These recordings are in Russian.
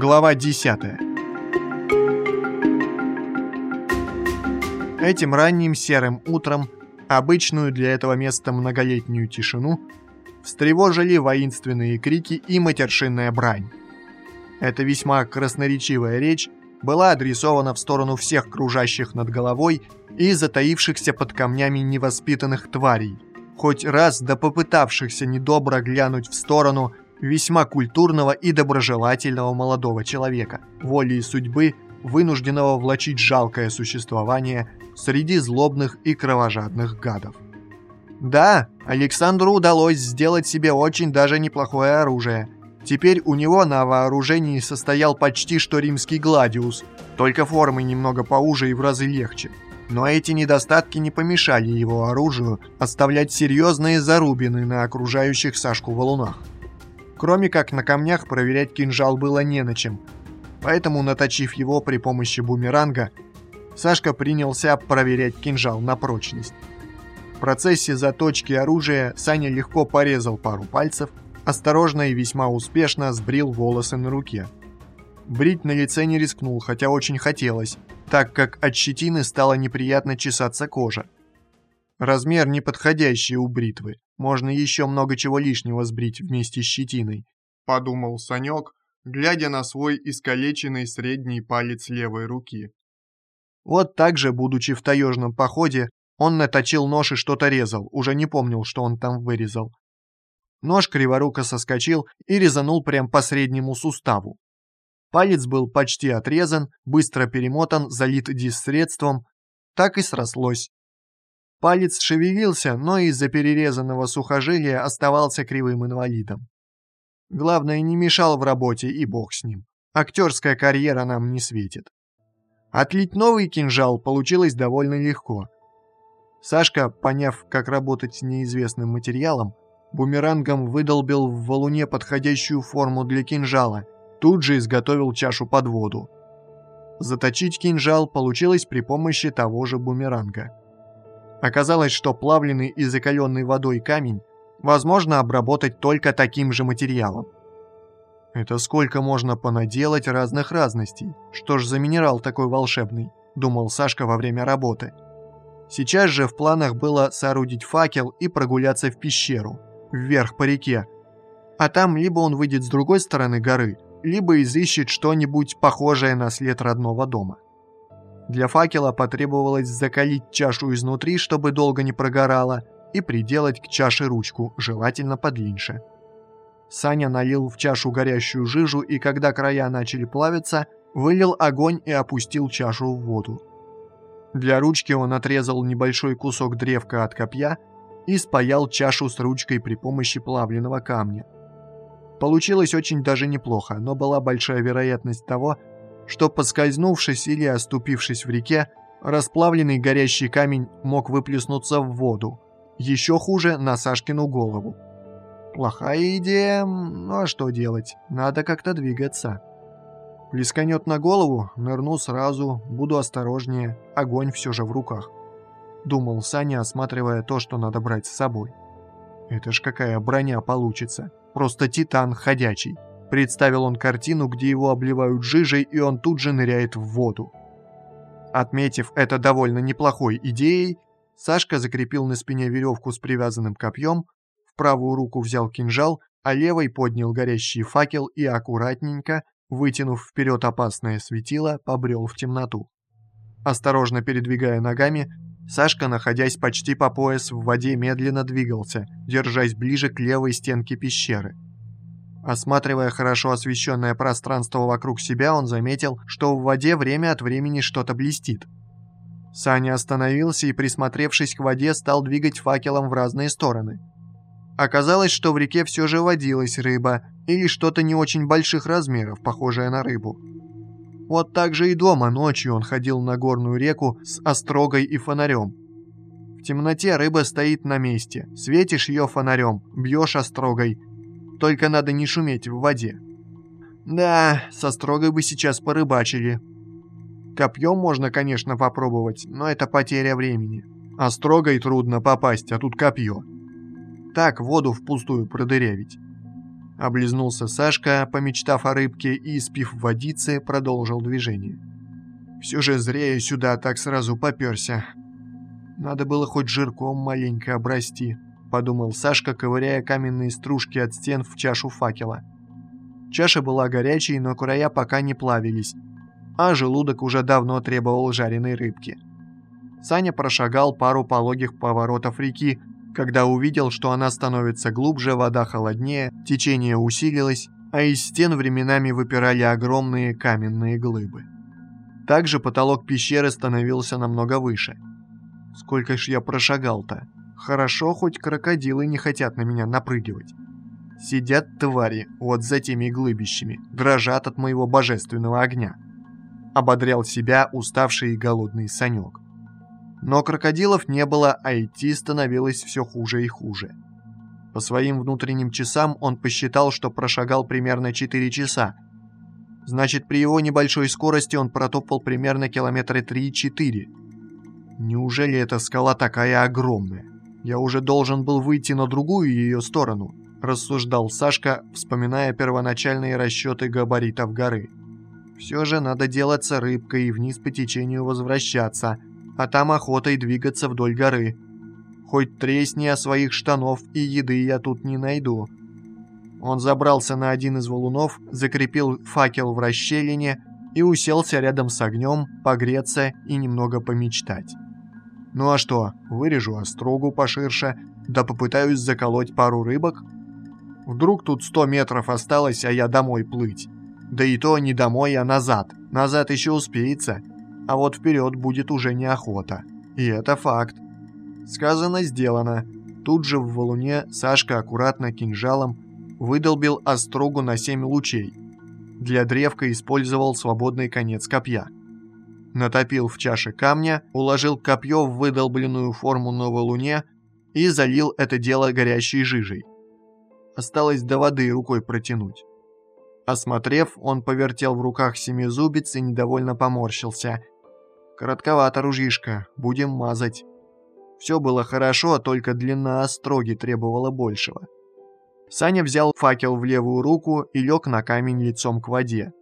Глава 10 Этим ранним серым утром обычную для этого места многолетнюю тишину встревожили воинственные крики и матершинная брань. Эта весьма красноречивая речь была адресована в сторону всех кружащих над головой и затаившихся под камнями невоспитанных тварей, хоть раз да попытавшихся недобро глянуть в сторону весьма культурного и доброжелательного молодого человека, волей судьбы, вынужденного влачить жалкое существование среди злобных и кровожадных гадов. Да, Александру удалось сделать себе очень даже неплохое оружие. Теперь у него на вооружении состоял почти что римский гладиус, только формы немного поуже и в разы легче. Но эти недостатки не помешали его оружию оставлять серьезные зарубины на окружающих Сашку валунах. Кроме как на камнях проверять кинжал было не на чем, поэтому, наточив его при помощи бумеранга, Сашка принялся проверять кинжал на прочность. В процессе заточки оружия Саня легко порезал пару пальцев, осторожно и весьма успешно сбрил волосы на руке. Брить на лице не рискнул, хотя очень хотелось, так как от щетины стало неприятно чесаться кожа. Размер неподходящий у бритвы, можно еще много чего лишнего сбрить вместе с щетиной, подумал Санек, глядя на свой искалеченный средний палец левой руки. Вот так же, будучи в таежном походе, он наточил нож и что-то резал, уже не помнил, что он там вырезал. Нож криворуко соскочил и резанул прямо по среднему суставу. Палец был почти отрезан, быстро перемотан, залит диссредством. Так и срослось. Палец шевелился, но из-за перерезанного сухожилия оставался кривым инвалидом. Главное, не мешал в работе, и бог с ним. Актерская карьера нам не светит. Отлить новый кинжал получилось довольно легко – Сашка, поняв, как работать с неизвестным материалом, бумерангом выдолбил в валуне подходящую форму для кинжала, тут же изготовил чашу под воду. Заточить кинжал получилось при помощи того же бумеранга. Оказалось, что плавленный и закаленный водой камень возможно обработать только таким же материалом. Это сколько можно понаделать разных разностей? Что ж за минерал такой волшебный? Думал Сашка во время работы. Сейчас же в планах было соорудить факел и прогуляться в пещеру, вверх по реке. А там либо он выйдет с другой стороны горы, либо изыщет что-нибудь похожее на след родного дома. Для факела потребовалось закалить чашу изнутри, чтобы долго не прогорало, и приделать к чаше ручку, желательно подлиннее. Саня налил в чашу горящую жижу и когда края начали плавиться, вылил огонь и опустил чашу в воду. Для ручки он отрезал небольшой кусок древка от копья и спаял чашу с ручкой при помощи плавленного камня. Получилось очень даже неплохо, но была большая вероятность того, что, поскользнувшись или оступившись в реке, расплавленный горящий камень мог выплеснуться в воду. Еще хуже – на Сашкину голову. Плохая идея, ну а что делать? Надо как-то двигаться. Плесканет на голову, нырну сразу, буду осторожнее, огонь все же в руках. Думал Саня, осматривая то, что надо брать с собой. Это ж какая броня получится. Просто титан ходячий. Представил он картину, где его обливают жижей, и он тут же ныряет в воду. Отметив это довольно неплохой идеей, Сашка закрепил на спине веревку с привязанным копьем, в правую руку взял кинжал, а левой поднял горящий факел и аккуратненько, Вытянув вперед опасное светило, побрел в темноту. Осторожно передвигая ногами, Сашка, находясь почти по пояс в воде, медленно двигался, держась ближе к левой стенке пещеры. Осматривая хорошо освещенное пространство вокруг себя, он заметил, что в воде время от времени что-то блестит. Саня остановился и, присмотревшись к воде, стал двигать факелом в разные стороны. Оказалось, что в реке все же водилась рыба, или что-то не очень больших размеров, похожее на рыбу. Вот так же и дома ночью он ходил на горную реку с острогой и фонарем. В темноте рыба стоит на месте, светишь ее фонарем, бьешь острогой. Только надо не шуметь в воде. Да, со строгой бы сейчас порыбачили. Копьем можно, конечно, попробовать, но это потеря времени. А строгой трудно попасть, а тут копье так воду впустую продырявить. Облизнулся Сашка, помечтав о рыбке и, спив водицы, продолжил движение. Все же зря я сюда так сразу поперся. Надо было хоть жирком маленько обрасти, подумал Сашка, ковыряя каменные стружки от стен в чашу факела. Чаша была горячей, но края пока не плавились, а желудок уже давно требовал жареной рыбки. Саня прошагал пару пологих поворотов реки, когда увидел, что она становится глубже, вода холоднее, течение усилилось, а из стен временами выпирали огромные каменные глыбы. Также потолок пещеры становился намного выше. Сколько ж я прошагал-то? Хорошо, хоть крокодилы не хотят на меня напрыгивать. Сидят твари вот за теми глыбищами, дрожат от моего божественного огня. Ободрял себя уставший и голодный Санек. Но крокодилов не было, а идти становилось все хуже и хуже. По своим внутренним часам он посчитал, что прошагал примерно 4 часа. Значит, при его небольшой скорости он протопал примерно километра 3-4. Неужели эта скала такая огромная? Я уже должен был выйти на другую ее сторону, рассуждал Сашка, вспоминая первоначальные расчеты габаритов горы. Все же надо делаться рыбкой и вниз по течению возвращаться, а там охотой двигаться вдоль горы. Хоть тресни о своих штанов и еды я тут не найду. Он забрался на один из валунов, закрепил факел в расщелине и уселся рядом с огнем, погреться и немного помечтать. Ну а что, вырежу острогу поширше, да попытаюсь заколоть пару рыбок? Вдруг тут сто метров осталось, а я домой плыть. Да и то не домой, а назад. Назад еще успеется. А вот вперед будет уже неохота. И это факт. Сказано, сделано. Тут же в валуне Сашка аккуратно кинжалом выдолбил острогу на семь лучей. Для древка использовал свободный конец копья. Натопил в чаше камня, уложил копье в выдолбленную форму на валуне и залил это дело горящей жижей. Осталось до воды рукой протянуть. Осмотрев, он повертел в руках семизубец и недовольно поморщился. «Коротковато ружишка, будем мазать». Все было хорошо, только длина остроги требовала большего. Саня взял факел в левую руку и лег на камень лицом к воде.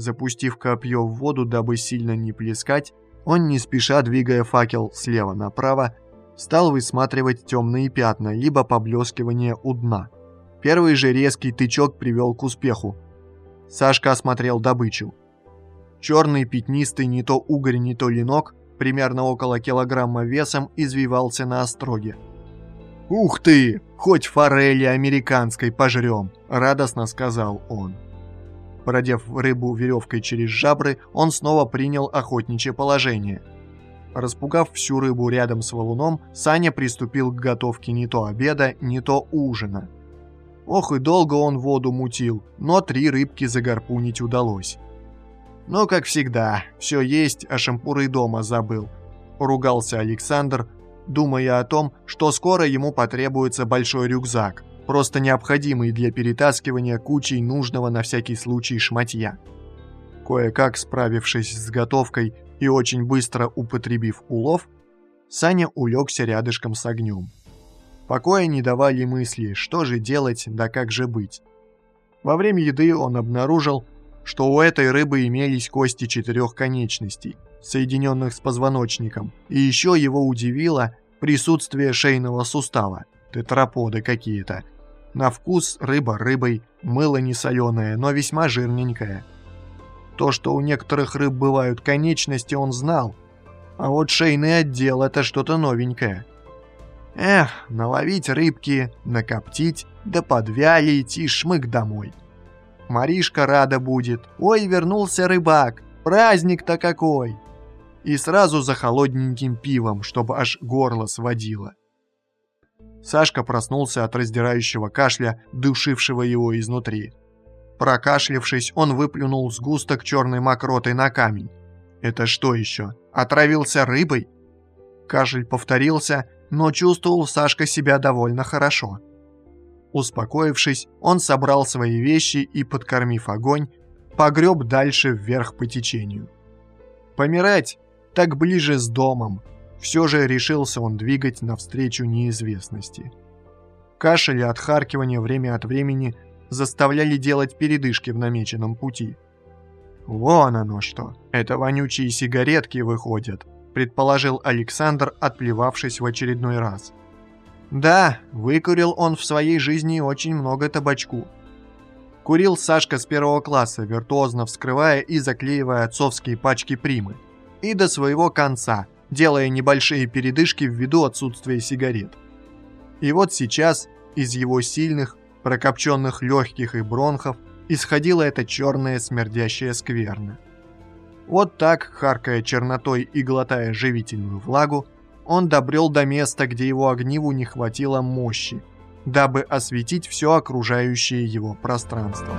Запустив копье в воду, дабы сильно не плескать, он, не спеша двигая факел слева направо, стал высматривать темные пятна, либо поблескивание у дна. Первый же резкий тычок привел к успеху. Сашка осмотрел добычу. Черный пятнистый не то угорь, не то ленок, примерно около килограмма весом, извивался на остроге. «Ух ты! Хоть форели американской пожрем!» – радостно сказал он. Продев рыбу веревкой через жабры, он снова принял охотничье положение. Распугав всю рыбу рядом с валуном, Саня приступил к готовке не то обеда, не то ужина – Ох и долго он воду мутил, но три рыбки загарпунить удалось. Но, как всегда, все есть, а шампуры дома забыл. Ругался Александр, думая о том, что скоро ему потребуется большой рюкзак, просто необходимый для перетаскивания кучей нужного на всякий случай шматья. Кое-как справившись с готовкой и очень быстро употребив улов, Саня улегся рядышком с огнем. Покоя не давали мысли, что же делать, да как же быть. Во время еды он обнаружил, что у этой рыбы имелись кости четырех конечностей, соединенных с позвоночником, и еще его удивило присутствие шейного сустава, тетраподы какие-то. На вкус рыба рыбой, мыло не соленое, но весьма жирненькое. То, что у некоторых рыб бывают конечности, он знал, а вот шейный отдел – это что-то новенькое. Эх, наловить рыбки, накоптить, да подвялить и шмык домой. Маришка рада будет. Ой, вернулся рыбак, праздник-то какой! И сразу за холодненьким пивом, чтобы аж горло сводило. Сашка проснулся от раздирающего кашля, душившего его изнутри. Прокашлявшись, он выплюнул сгусток черной мокроты на камень. Это что еще? Отравился рыбой? Кашель повторился, но чувствовал Сашка себя довольно хорошо. Успокоившись, он собрал свои вещи и, подкормив огонь, погреб дальше вверх по течению. Помирать так ближе с домом, все же решился он двигать навстречу неизвестности. Кашель и отхаркивание время от времени заставляли делать передышки в намеченном пути. «Вон оно что, это вонючие сигаретки выходят», предположил Александр, отплевавшись в очередной раз. Да, выкурил он в своей жизни очень много табачку. Курил Сашка с первого класса, виртуозно вскрывая и заклеивая отцовские пачки примы. И до своего конца, делая небольшие передышки ввиду отсутствия сигарет. И вот сейчас из его сильных, прокопченных легких и бронхов исходила эта черная смердящая скверна. Вот так, харкая чернотой и глотая живительную влагу, он добрел до места, где его огниву не хватило мощи, дабы осветить все окружающее его пространство.